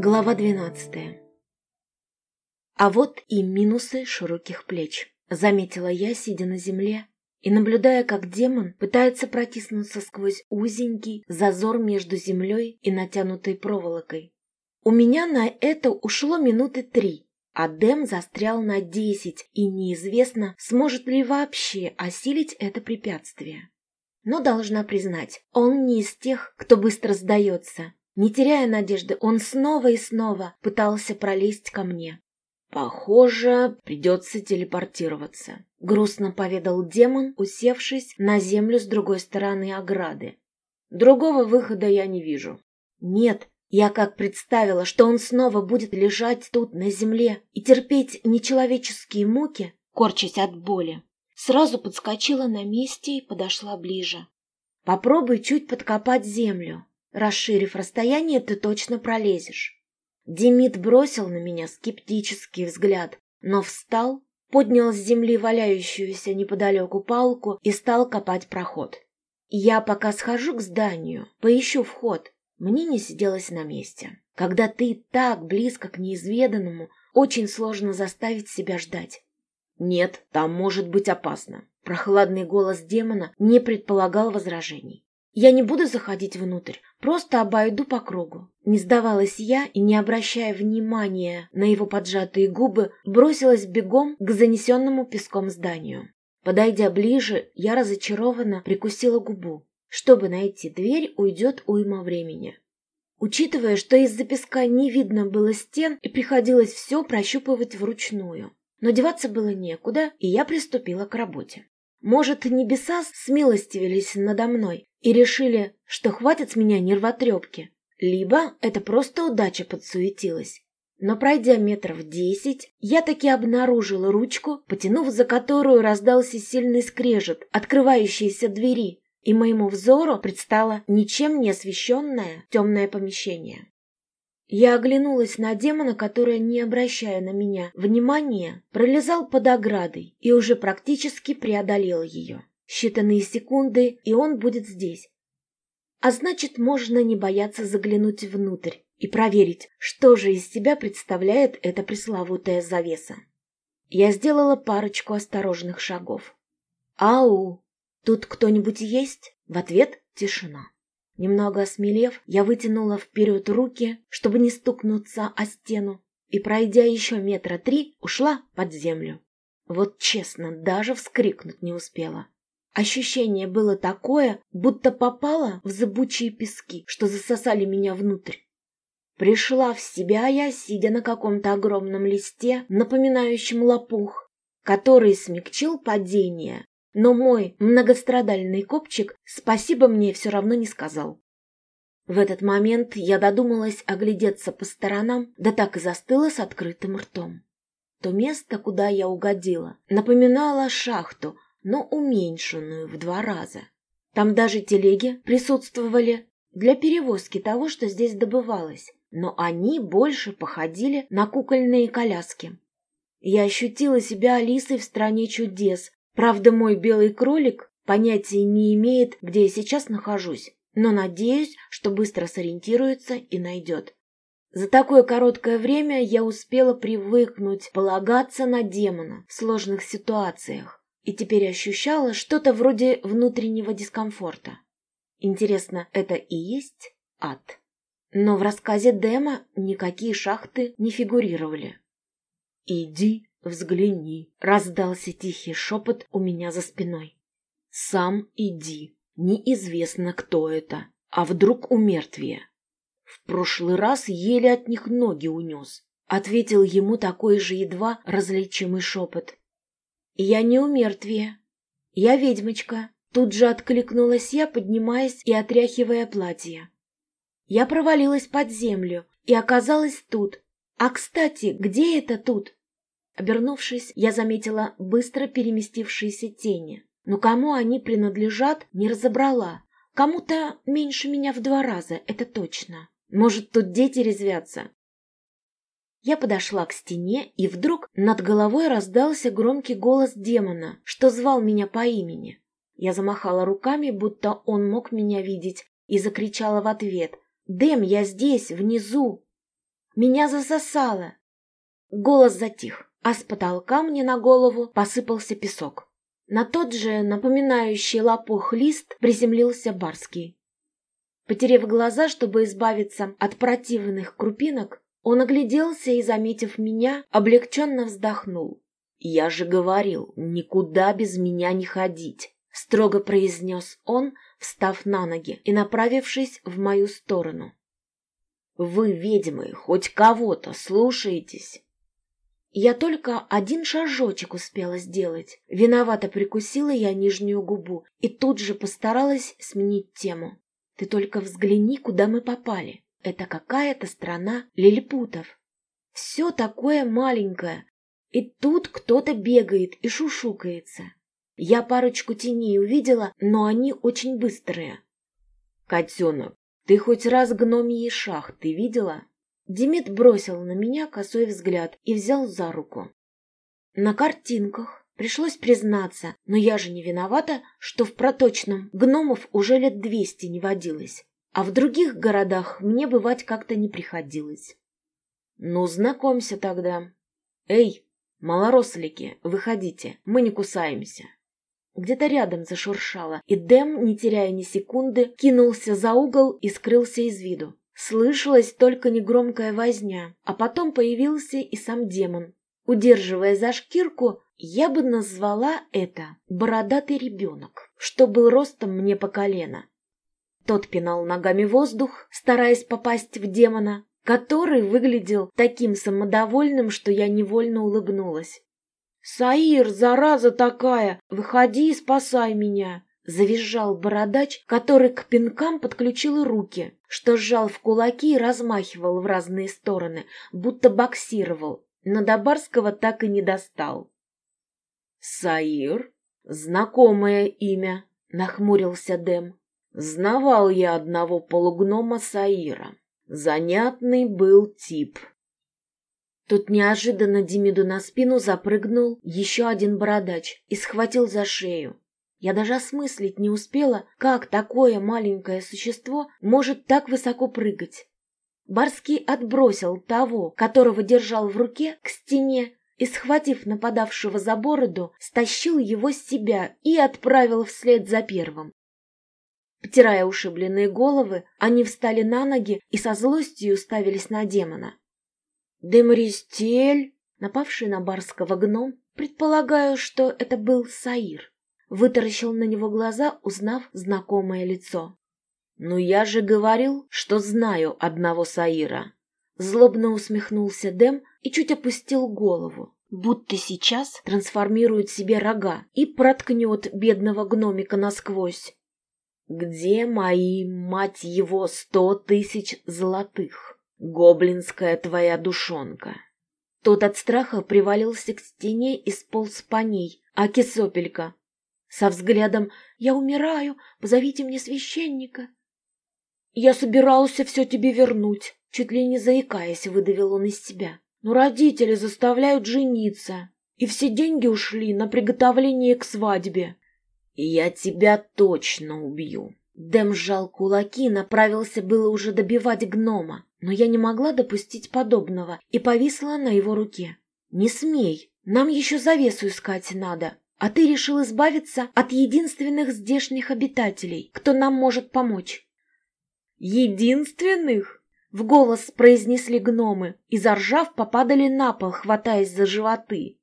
Глава 12 А вот и минусы широких плеч, заметила я, сидя на земле и наблюдая, как демон пытается протиснуться сквозь узенький зазор между землей и натянутой проволокой. У меня на это ушло минуты три, а Дэм застрял на десять, и неизвестно, сможет ли вообще осилить это препятствие. Но должна признать, он не из тех, кто быстро сдается. Не теряя надежды, он снова и снова пытался пролезть ко мне. «Похоже, придется телепортироваться», — грустно поведал демон, усевшись на землю с другой стороны ограды. «Другого выхода я не вижу». «Нет, я как представила, что он снова будет лежать тут на земле и терпеть нечеловеческие муки, корчась от боли, Сразу подскочила на месте и подошла ближе. Попробуй чуть подкопать землю. Расширив расстояние, ты точно пролезешь. Демид бросил на меня скептический взгляд, но встал, поднял с земли валяющуюся неподалеку палку и стал копать проход. Я пока схожу к зданию, поищу вход. Мне не сиделось на месте. Когда ты так близко к неизведанному, очень сложно заставить себя ждать. «Нет, там может быть опасно». Прохладный голос демона не предполагал возражений. «Я не буду заходить внутрь, просто обойду по кругу». Не сдавалась я и, не обращая внимания на его поджатые губы, бросилась бегом к занесенному песком зданию. Подойдя ближе, я разочарованно прикусила губу. Чтобы найти дверь, уйдет уйма времени. Учитывая, что из-за песка не видно было стен и приходилось все прощупывать вручную. Но деваться было некуда, и я приступила к работе. Может, небеса смилостивились надо мной и решили, что хватит с меня нервотрепки, либо это просто удача подсуетилась. Но пройдя метров десять, я таки обнаружила ручку, потянув за которую раздался сильный скрежет открывающейся двери, и моему взору предстало ничем не освещенное темное помещение. Я оглянулась на демона, который, не обращая на меня внимания, пролезал под оградой и уже практически преодолел ее. Считанные секунды, и он будет здесь. А значит, можно не бояться заглянуть внутрь и проверить, что же из себя представляет эта пресловутая завеса. Я сделала парочку осторожных шагов. «Ау! Тут кто-нибудь есть?» В ответ тишина. Немного осмелев, я вытянула вперед руки, чтобы не стукнуться о стену, и, пройдя еще метра три, ушла под землю. Вот честно, даже вскрикнуть не успела. Ощущение было такое, будто попала в зыбучие пески, что засосали меня внутрь. Пришла в себя я, сидя на каком-то огромном листе, напоминающем лопух, который смягчил падение но мой многострадальный копчик спасибо мне все равно не сказал. В этот момент я додумалась оглядеться по сторонам, да так и застыла с открытым ртом. То место, куда я угодила, напоминало шахту, но уменьшенную в два раза. Там даже телеги присутствовали для перевозки того, что здесь добывалось, но они больше походили на кукольные коляски. Я ощутила себя Алисой в стране чудес, Правда, мой белый кролик понятия не имеет, где я сейчас нахожусь, но надеюсь, что быстро сориентируется и найдет. За такое короткое время я успела привыкнуть полагаться на демона в сложных ситуациях и теперь ощущала что-то вроде внутреннего дискомфорта. Интересно, это и есть ад? Но в рассказе Дема никакие шахты не фигурировали. «Иди «Взгляни!» — раздался тихий шепот у меня за спиной. «Сам иди. Неизвестно, кто это. А вдруг умертвие?» «В прошлый раз еле от них ноги унес», — ответил ему такой же едва различимый шепот. «Я не умертвие. Я ведьмочка», — тут же откликнулась я, поднимаясь и отряхивая платье. Я провалилась под землю и оказалась тут. А, кстати, где это тут? Обернувшись, я заметила быстро переместившиеся тени. Но кому они принадлежат, не разобрала. Кому-то меньше меня в два раза, это точно. Может, тут дети резвятся? Я подошла к стене, и вдруг над головой раздался громкий голос демона, что звал меня по имени. Я замахала руками, будто он мог меня видеть, и закричала в ответ. «Дэм, я здесь, внизу!» Меня засосало!» Голос затих, а с потолка мне на голову посыпался песок. На тот же, напоминающий лопух лист, приземлился Барский. Потерев глаза, чтобы избавиться от противных крупинок, он огляделся и, заметив меня, облегченно вздохнул. «Я же говорил, никуда без меня не ходить», — строго произнес он, встав на ноги и направившись в мою сторону. «Вы, ведьмы, хоть кого-то слушаетесь?» Я только один шажочек успела сделать. Виновато прикусила я нижнюю губу и тут же постаралась сменить тему. Ты только взгляни, куда мы попали. Это какая-то страна лилипутов. Все такое маленькое. И тут кто-то бегает и шушукается. Я парочку теней увидела, но они очень быстрые. Котенок, ты хоть раз гномьи шахты видела? Демид бросил на меня косой взгляд и взял за руку. На картинках пришлось признаться, но я же не виновата, что в проточном гномов уже лет двести не водилось а в других городах мне бывать как-то не приходилось. Ну, знакомься тогда. Эй, малорослики, выходите, мы не кусаемся. Где-то рядом зашуршало, и Дэм, не теряя ни секунды, кинулся за угол и скрылся из виду. Слышалась только негромкая возня, а потом появился и сам демон. Удерживая за шкирку, я бы назвала это «бородатый ребенок», что был ростом мне по колено. Тот пинал ногами воздух, стараясь попасть в демона, который выглядел таким самодовольным, что я невольно улыбнулась. «Саир, зараза такая! Выходи и спасай меня!» Завизжал бородач, который к пинкам подключил руки, что сжал в кулаки и размахивал в разные стороны, будто боксировал, но до Барского так и не достал. «Саир? Знакомое имя», — нахмурился Дэм. Знавал я одного полугнома Саира. Занятный был тип. Тут неожиданно Демиду на спину запрыгнул еще один бородач и схватил за шею. Я даже осмыслить не успела, как такое маленькое существо может так высоко прыгать. Барский отбросил того, которого держал в руке, к стене и, схватив нападавшего за бороду, стащил его с себя и отправил вслед за первым. Потирая ушибленные головы, они встали на ноги и со злостью уставились на демона. «Демристель!» Напавший на барского гном, предполагаю, что это был Саир, вытаращил на него глаза, узнав знакомое лицо. «Ну я же говорил, что знаю одного Саира!» Злобно усмехнулся Дем и чуть опустил голову, будто сейчас трансформирует себе рога и проткнет бедного гномика насквозь. Где мои, мать его, сто тысяч золотых? Гоблинская твоя душонка. Тот от страха привалился к стене и сполз по ней, а кисопелька. Со взглядом «Я умираю, позовите мне священника». «Я собирался все тебе вернуть», чуть ли не заикаясь, выдавил он из себя. «Но родители заставляют жениться, и все деньги ушли на приготовление к свадьбе. «Я тебя точно убью!» Дэм сжал кулаки направился было уже добивать гнома, но я не могла допустить подобного и повисла на его руке. «Не смей! Нам еще завесу искать надо, а ты решил избавиться от единственных здешних обитателей, кто нам может помочь». «Единственных?» — в голос произнесли гномы и, заржав, попадали на пол, хватаясь за животы.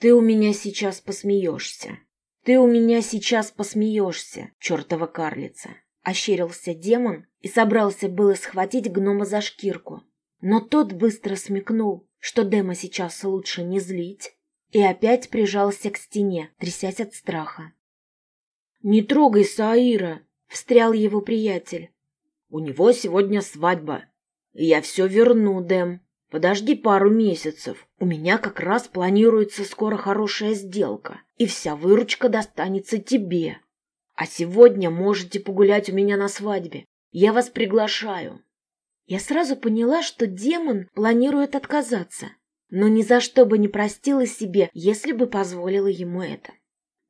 «Ты у меня сейчас посмеешься». «Ты у меня сейчас посмеешься, чертова карлица!» Ощерился демон и собрался было схватить гнома за шкирку. Но тот быстро смекнул, что Дема сейчас лучше не злить, и опять прижался к стене, трясясь от страха. «Не трогай Саира!» — встрял его приятель. «У него сегодня свадьба, я все верну, Дэм. Подожди пару месяцев. У меня как раз планируется скоро хорошая сделка, и вся выручка достанется тебе. А сегодня можете погулять у меня на свадьбе. Я вас приглашаю. Я сразу поняла, что демон планирует отказаться, но ни за что бы не простила себе, если бы позволила ему это.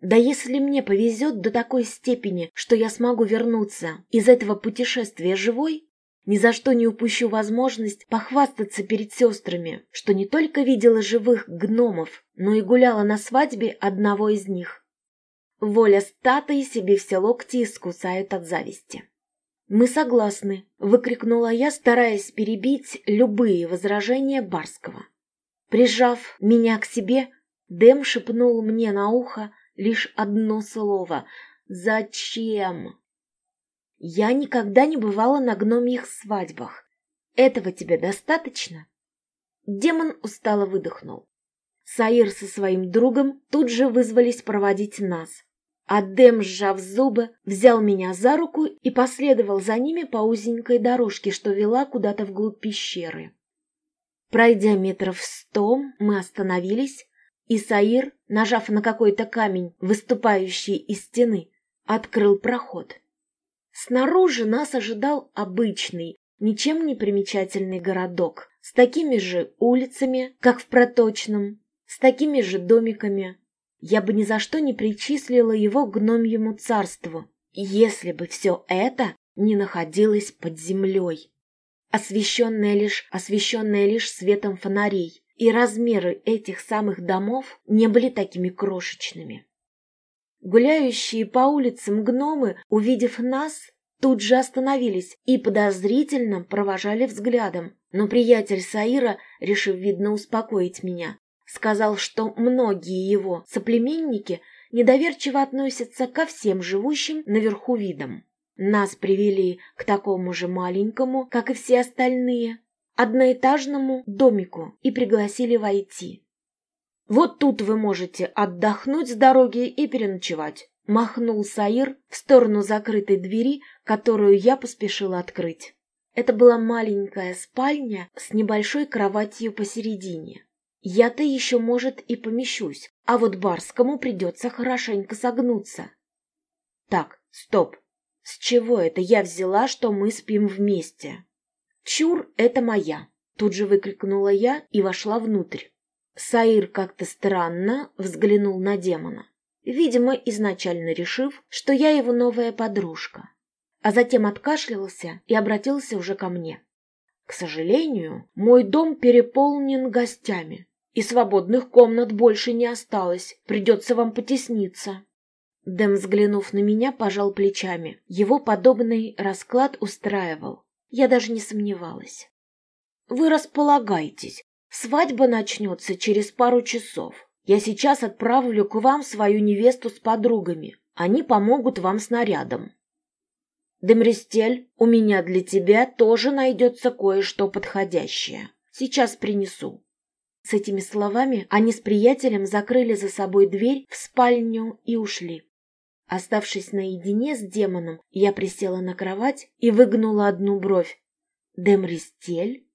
Да если мне повезет до такой степени, что я смогу вернуться из этого путешествия живой, Ни за что не упущу возможность похвастаться перед сестрами, что не только видела живых гномов, но и гуляла на свадьбе одного из них. Воля статой себе все локти искусает от зависти. «Мы согласны», — выкрикнула я, стараясь перебить любые возражения Барского. Прижав меня к себе, Дэм шепнул мне на ухо лишь одно слово «Зачем?». «Я никогда не бывала на гномьих свадьбах. Этого тебе достаточно?» Демон устало выдохнул. Саир со своим другом тут же вызвались проводить нас. Адем, сжав зубы, взял меня за руку и последовал за ними по узенькой дорожке, что вела куда-то вглубь пещеры. Пройдя метров сто, мы остановились, и Саир, нажав на какой-то камень, выступающий из стены, открыл проход. Снаружи нас ожидал обычный, ничем не примечательный городок, с такими же улицами, как в Проточном, с такими же домиками. Я бы ни за что не причислила его гномьему царству, если бы все это не находилось под землей освещенная лишь, освещенная лишь светом фонарей, и размеры этих самых домов не были такими крошечными. Гуляющие по улицам гномы, увидев нас, тут же остановились и подозрительно провожали взглядом, но приятель Саира, решив, видно, успокоить меня, сказал, что многие его соплеменники недоверчиво относятся ко всем живущим наверху видам. Нас привели к такому же маленькому, как и все остальные, одноэтажному домику и пригласили войти. «Вот тут вы можете отдохнуть с дороги и переночевать», — махнул Саир в сторону закрытой двери, которую я поспешила открыть. Это была маленькая спальня с небольшой кроватью посередине. Я-то еще, может, и помещусь, а вот Барскому придется хорошенько согнуться. Так, стоп, с чего это я взяла, что мы спим вместе? Чур, это моя. Тут же выкрикнула я и вошла внутрь. Саир как-то странно взглянул на демона, видимо, изначально решив, что я его новая подружка, а затем откашлялся и обратился уже ко мне. К сожалению, мой дом переполнен гостями, и свободных комнат больше не осталось, придется вам потесниться. Дэм, взглянув на меня, пожал плечами. Его подобный расклад устраивал. Я даже не сомневалась. «Вы располагайтесь. Свадьба начнется через пару часов. Я сейчас отправлю к вам свою невесту с подругами. Они помогут вам с нарядом». «Демристель, у меня для тебя тоже найдется кое-что подходящее. Сейчас принесу». С этими словами они с приятелем закрыли за собой дверь в спальню и ушли. Оставшись наедине с демоном, я присела на кровать и выгнула одну бровь. «Демристель?»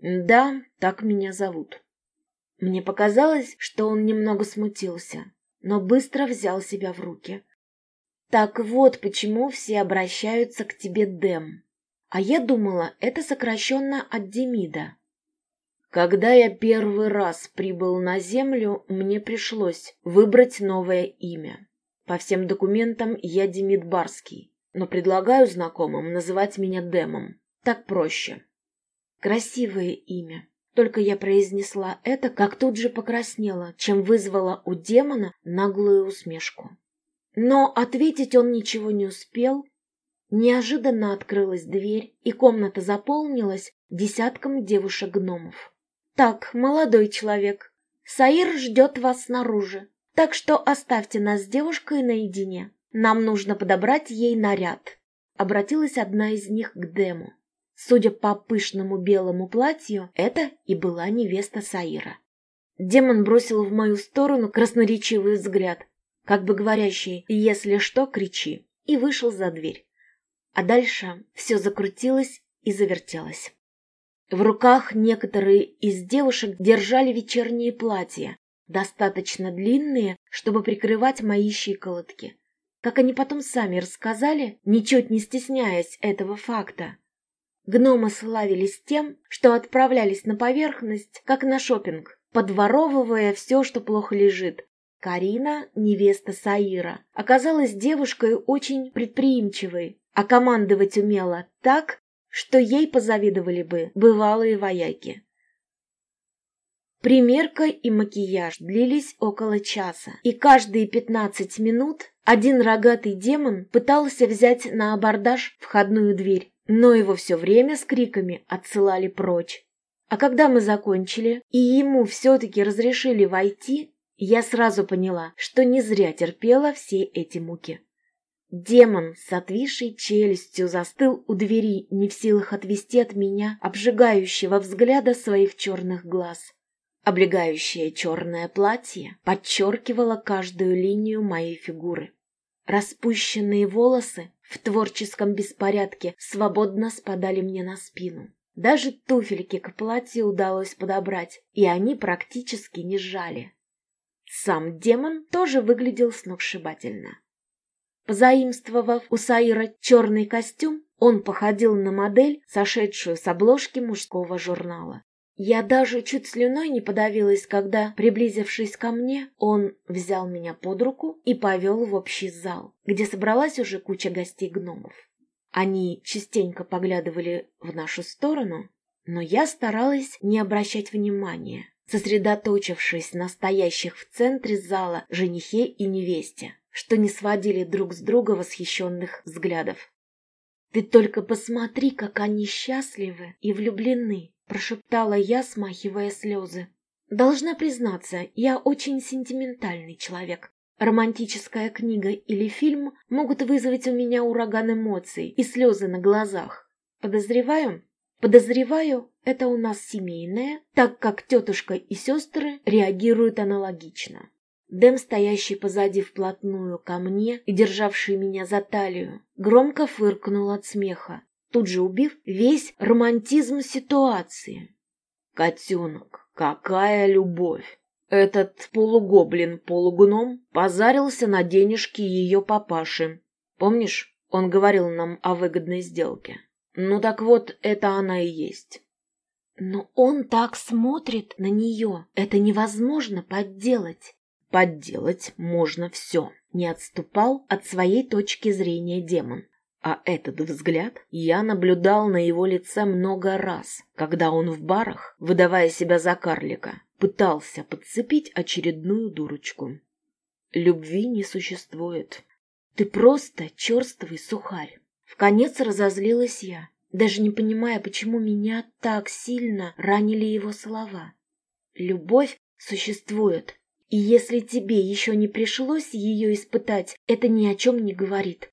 «Да, так меня зовут». Мне показалось, что он немного смутился, но быстро взял себя в руки. «Так вот, почему все обращаются к тебе Дэм. А я думала, это сокращенно от Демида». Когда я первый раз прибыл на Землю, мне пришлось выбрать новое имя. По всем документам я Демид Барский, но предлагаю знакомым называть меня Дэмом. Так проще. Красивое имя. Только я произнесла это, как тут же покраснела, чем вызвала у демона наглую усмешку. Но ответить он ничего не успел. Неожиданно открылась дверь, и комната заполнилась десятком девушек-гномов. «Так, молодой человек, Саир ждет вас снаружи. Так что оставьте нас с девушкой наедине. Нам нужно подобрать ей наряд. Обратилась одна из них к Дему. Судя по пышному белому платью, это и была невеста Саира. Демон бросил в мою сторону красноречивый взгляд, как бы говорящий «если что, кричи», и вышел за дверь. А дальше все закрутилось и завертелось. В руках некоторые из девушек держали вечерние платья, достаточно длинные, чтобы прикрывать мои щиколотки. Как они потом сами рассказали, ничуть не стесняясь этого факта. Гномы славились тем, что отправлялись на поверхность, как на шопинг, подворовывая все, что плохо лежит. Карина, невеста Саира, оказалась девушкой очень предприимчивой, а командовать умела так, что ей позавидовали бы бывалые вояки. Примерка и макияж длились около часа, и каждые пятнадцать минут один рогатый демон пытался взять на абордаж входную дверь, но его все время с криками отсылали прочь. А когда мы закончили, и ему все-таки разрешили войти, я сразу поняла, что не зря терпела все эти муки. Демон с отвисшей челюстью застыл у двери, не в силах отвести от меня обжигающего взгляда своих черных глаз. Облегающее черное платье подчеркивало каждую линию моей фигуры. Распущенные волосы в творческом беспорядке свободно спадали мне на спину. Даже туфельки к платью удалось подобрать, и они практически не сжали. Сам демон тоже выглядел сногсшибательно. Позаимствовав у Саира черный костюм, он походил на модель, сошедшую с обложки мужского журнала. Я даже чуть слюной не подавилась, когда, приблизившись ко мне, он взял меня под руку и повел в общий зал, где собралась уже куча гостей-гномов. Они частенько поглядывали в нашу сторону, но я старалась не обращать внимания, сосредоточившись на стоящих в центре зала женихе и невесте, что не сводили друг с друга восхищенных взглядов. «Ты только посмотри, как они счастливы и влюблены!» – прошептала я, смахивая слезы. «Должна признаться, я очень сентиментальный человек, Романтическая книга или фильм могут вызвать у меня ураган эмоций и слезы на глазах. Подозреваю? Подозреваю, это у нас семейное, так как тетушка и сестры реагируют аналогично. Дэм, стоящий позади вплотную ко мне и державший меня за талию, громко фыркнул от смеха, тут же убив весь романтизм ситуации. «Котенок, какая любовь! Этот полугоблин-полугном позарился на денежки ее папаши. Помнишь, он говорил нам о выгодной сделке? Ну так вот, это она и есть. Но он так смотрит на нее. Это невозможно подделать. Подделать можно все. Не отступал от своей точки зрения демон. А этот взгляд я наблюдал на его лице много раз, когда он в барах, выдавая себя за карлика, пытался подцепить очередную дурочку. Любви не существует. Ты просто черствый сухарь. В конец разозлилась я, даже не понимая, почему меня так сильно ранили его слова. Любовь существует, и если тебе еще не пришлось ее испытать, это ни о чем не говорит.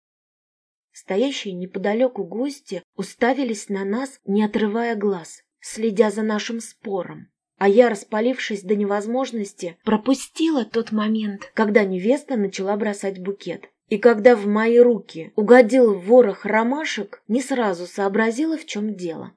Стоящие неподалеку гости уставились на нас, не отрывая глаз, следя за нашим спором. А я, распалившись до невозможности, пропустила тот момент, когда невеста начала бросать букет. И когда в мои руки угодил ворох ромашек, не сразу сообразила, в чем дело.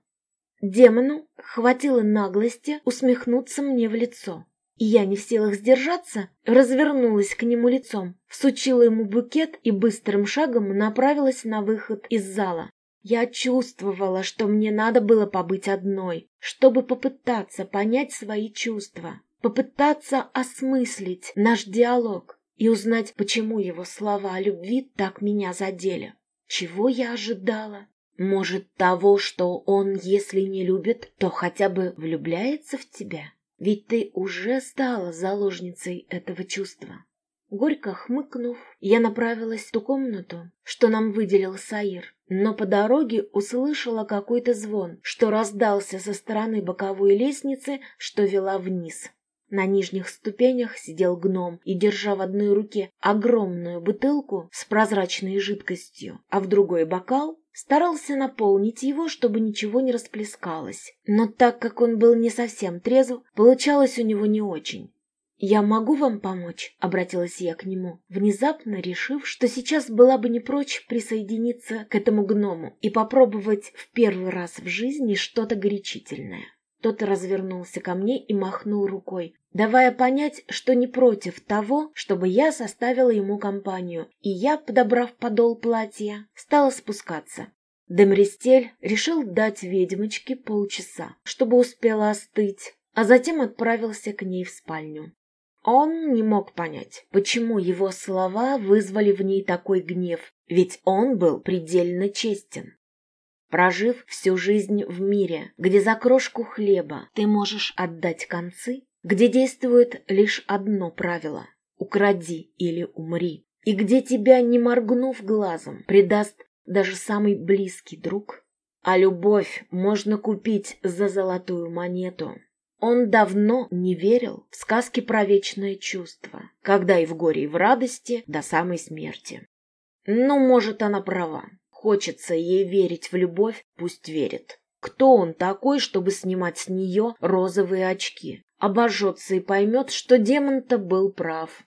Демону хватило наглости усмехнуться мне в лицо. И я, не в силах сдержаться, развернулась к нему лицом, всучила ему букет и быстрым шагом направилась на выход из зала. Я чувствовала, что мне надо было побыть одной, чтобы попытаться понять свои чувства, попытаться осмыслить наш диалог и узнать, почему его слова о любви так меня задели. Чего я ожидала? Может, того, что он, если не любит, то хотя бы влюбляется в тебя? Ведь ты уже стала заложницей этого чувства. Горько хмыкнув, я направилась в ту комнату, что нам выделил Саир, но по дороге услышала какой-то звон, что раздался со стороны боковой лестницы, что вела вниз. На нижних ступенях сидел гном и, держа в одной руке огромную бутылку с прозрачной жидкостью, а в другой бокал, старался наполнить его, чтобы ничего не расплескалось. Но так как он был не совсем трезв, получалось у него не очень. «Я могу вам помочь?» — обратилась я к нему, внезапно решив, что сейчас была бы не прочь присоединиться к этому гному и попробовать в первый раз в жизни что-то горячительное. Тот развернулся ко мне и махнул рукой, давая понять, что не против того, чтобы я составила ему компанию, и я, подобрав подол платья, стала спускаться. Демристель решил дать ведьмочке полчаса, чтобы успела остыть, а затем отправился к ней в спальню. Он не мог понять, почему его слова вызвали в ней такой гнев, ведь он был предельно честен. Прожив всю жизнь в мире, где за крошку хлеба ты можешь отдать концы, где действует лишь одно правило – укради или умри, и где тебя, не моргнув глазом, предаст даже самый близкий друг, а любовь можно купить за золотую монету. Он давно не верил в сказки про вечное чувство, когда и в горе, и в радости до самой смерти. Ну, может, она права. Хочется ей верить в любовь, пусть верит. Кто он такой, чтобы снимать с нее розовые очки? Обожжется и поймет, что демон-то был прав.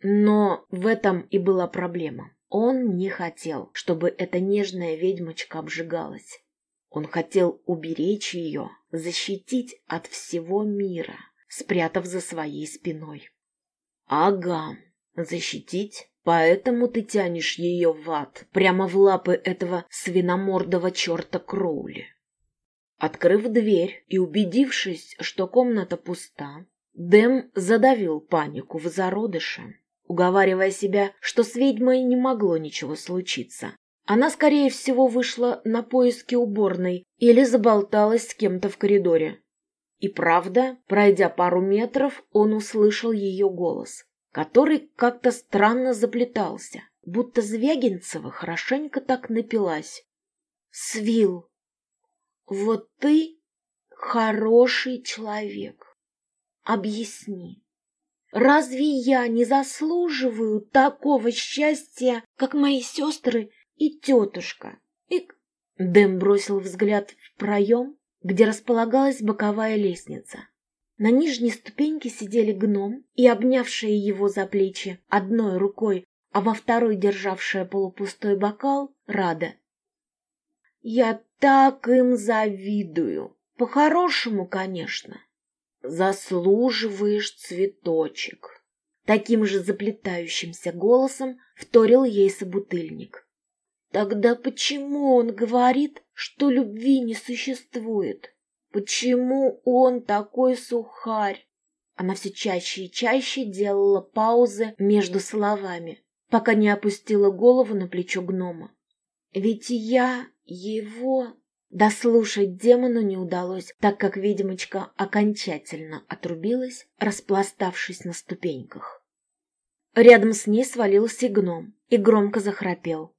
Но в этом и была проблема. Он не хотел, чтобы эта нежная ведьмочка обжигалась. Он хотел уберечь ее, защитить от всего мира, спрятав за своей спиной. Ага, защитить Поэтому ты тянешь ее в ад, прямо в лапы этого свиномордого черта Кроули. Открыв дверь и убедившись, что комната пуста, Дэм задавил панику в зародыше, уговаривая себя, что с ведьмой не могло ничего случиться. Она, скорее всего, вышла на поиски уборной или заболталась с кем-то в коридоре. И правда, пройдя пару метров, он услышал ее голос который как-то странно заплетался, будто Звягинцева хорошенько так напилась. «Свил, вот ты хороший человек. Объясни, разве я не заслуживаю такого счастья, как мои сестры и тетушка?» И Дэм бросил взгляд в проем, где располагалась боковая лестница. На нижней ступеньке сидели гном и, обнявшая его за плечи одной рукой, а во второй державшая полупустой бокал, Рада. «Я так им завидую! По-хорошему, конечно. Заслуживаешь цветочек!» Таким же заплетающимся голосом вторил ей собутыльник. «Тогда почему он говорит, что любви не существует?» Почему он такой сухарь? Она все чаще и чаще делала паузы между словами, пока не опустила голову на плечо гнома. Ведь я его... Дослушать демону не удалось, так как ведьмочка окончательно отрубилась, распластавшись на ступеньках. Рядом с ней свалился гном и громко захрапел.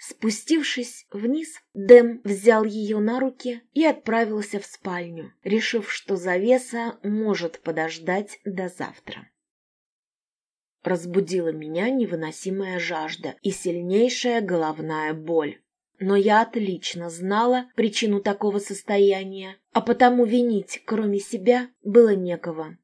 Спустившись вниз, Дэм взял ее на руки и отправился в спальню, решив, что завеса может подождать до завтра. Разбудила меня невыносимая жажда и сильнейшая головная боль. Но я отлично знала причину такого состояния, а потому винить, кроме себя, было некого.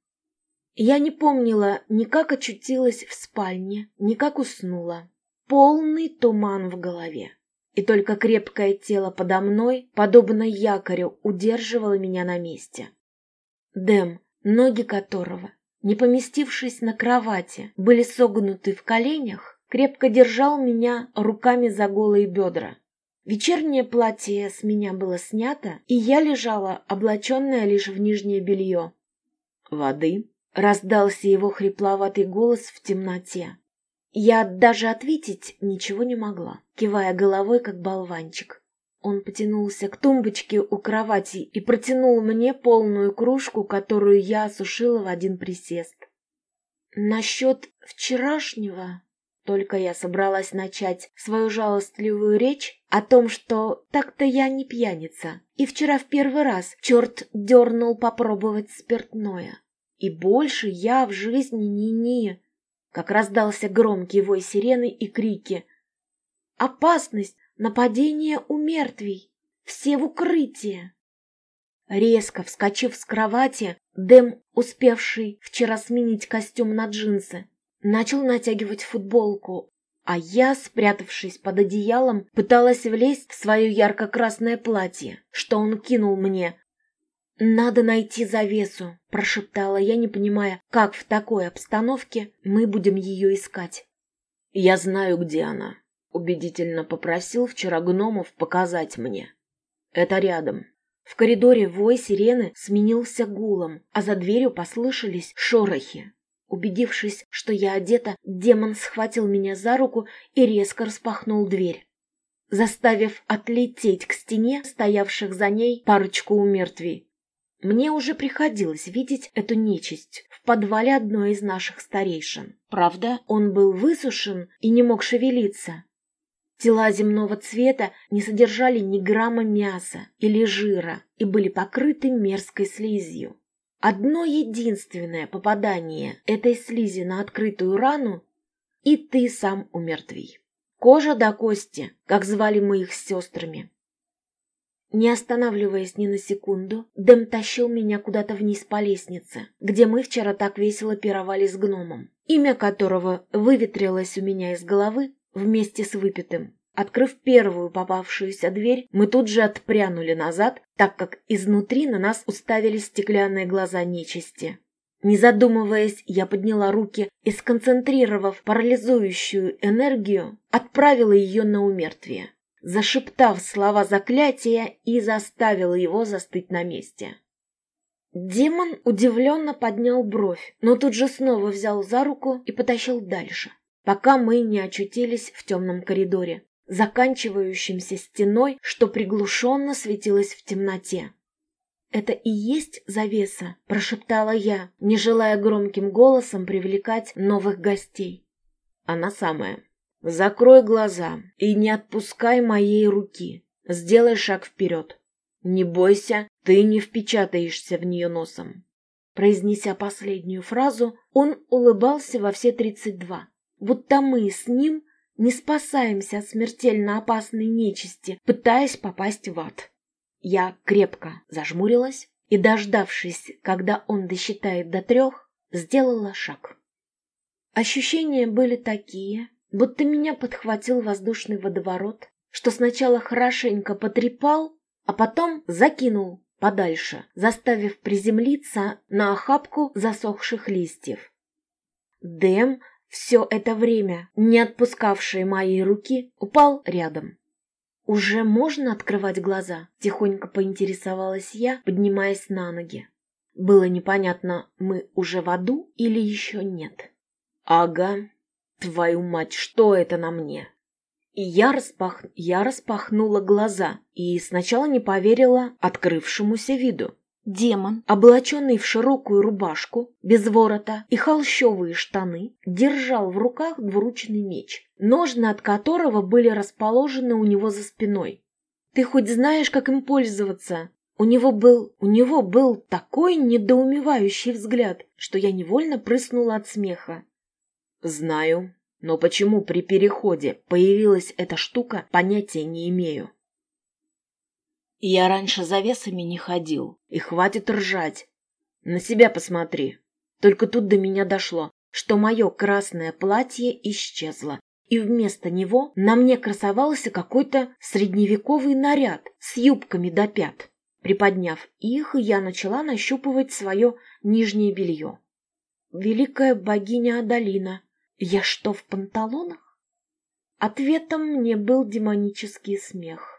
Я не помнила ни как очутилась в спальне, ни как уснула полный туман в голове. И только крепкое тело подо мной, подобно якорю, удерживало меня на месте. Дэм, ноги которого, не поместившись на кровати, были согнуты в коленях, крепко держал меня руками за голые бедра. Вечернее платье с меня было снято, и я лежала, облаченная лишь в нижнее белье. «Воды?» — раздался его хрипловатый голос в темноте. Я даже ответить ничего не могла, кивая головой, как болванчик. Он потянулся к тумбочке у кровати и протянул мне полную кружку, которую я осушила в один присест. Насчет вчерашнего только я собралась начать свою жалостливую речь о том, что так-то я не пьяница, и вчера в первый раз черт дернул попробовать спиртное. И больше я в жизни ни-ни как раздался громкий вой сирены и крики. «Опасность! Нападение у мертвей! Все в укрытие!» Резко вскочив с кровати, Дэм, успевший вчера сменить костюм на джинсы, начал натягивать футболку, а я, спрятавшись под одеялом, пыталась влезть в свое ярко-красное платье, что он кинул мне, «Надо найти завесу», – прошептала я, не понимая, как в такой обстановке мы будем ее искать. «Я знаю, где она», – убедительно попросил вчера гномов показать мне. «Это рядом». В коридоре вой сирены сменился гулом, а за дверью послышались шорохи. Убедившись, что я одета, демон схватил меня за руку и резко распахнул дверь. заставив отлететь к стене стоявших за ней парочку умертвий. Мне уже приходилось видеть эту нечисть в подвале одной из наших старейшин. Правда, он был высушен и не мог шевелиться. Тела земного цвета не содержали ни грамма мяса или жира и были покрыты мерзкой слизью. Одно единственное попадание этой слизи на открытую рану, и ты сам умертвий. Кожа до кости, как звали мы их с сестрами. Не останавливаясь ни на секунду, Дэм тащил меня куда-то вниз по лестнице, где мы вчера так весело пировали с гномом, имя которого выветрилось у меня из головы вместе с выпитым. Открыв первую попавшуюся дверь, мы тут же отпрянули назад, так как изнутри на нас уставились стеклянные глаза нечисти. Не задумываясь, я подняла руки и, сконцентрировав парализующую энергию, отправила ее на умертвие, зашептав слова заклятия и заставила его застыть на месте. Демон удивленно поднял бровь, но тут же снова взял за руку и потащил дальше, пока мы не очутились в темном коридоре, заканчивающимся стеной, что приглушенно светилось в темноте. «Это и есть завеса?» – прошептала я, не желая громким голосом привлекать новых гостей. «Она самая. Закрой глаза и не отпускай моей руки. Сделай шаг вперед. Не бойся, ты не впечатаешься в нее носом». Произнеся последнюю фразу, он улыбался во все тридцать два. Будто мы с ним не спасаемся от смертельно опасной нечисти, пытаясь попасть в ад. Я крепко зажмурилась и, дождавшись, когда он досчитает до трех, сделала шаг. Ощущения были такие, будто меня подхватил воздушный водоворот, что сначала хорошенько потрепал, а потом закинул подальше, заставив приземлиться на охапку засохших листьев. Дэм все это время, не отпускавший моей руки, упал рядом. «Уже можно открывать глаза?» – тихонько поинтересовалась я, поднимаясь на ноги. Было непонятно, мы уже в аду или еще нет. «Ага, твою мать, что это на мне?» И я, распах... я распахнула глаза и сначала не поверила открывшемуся виду. Демон, облаченный в широкую рубашку, без ворота и холщовые штаны, держал в руках двуручный меч, ножны от которого были расположены у него за спиной. «Ты хоть знаешь, как им пользоваться?» У него был, у него был такой недоумевающий взгляд, что я невольно прыснула от смеха. «Знаю, но почему при переходе появилась эта штука, понятия не имею. Я раньше завесами не ходил, и хватит ржать. На себя посмотри. Только тут до меня дошло, что мое красное платье исчезло, и вместо него на мне красовался какой-то средневековый наряд с юбками до пят. Приподняв их, я начала нащупывать свое нижнее белье. Великая богиня Адалина, я что, в панталонах? Ответом мне был демонический смех.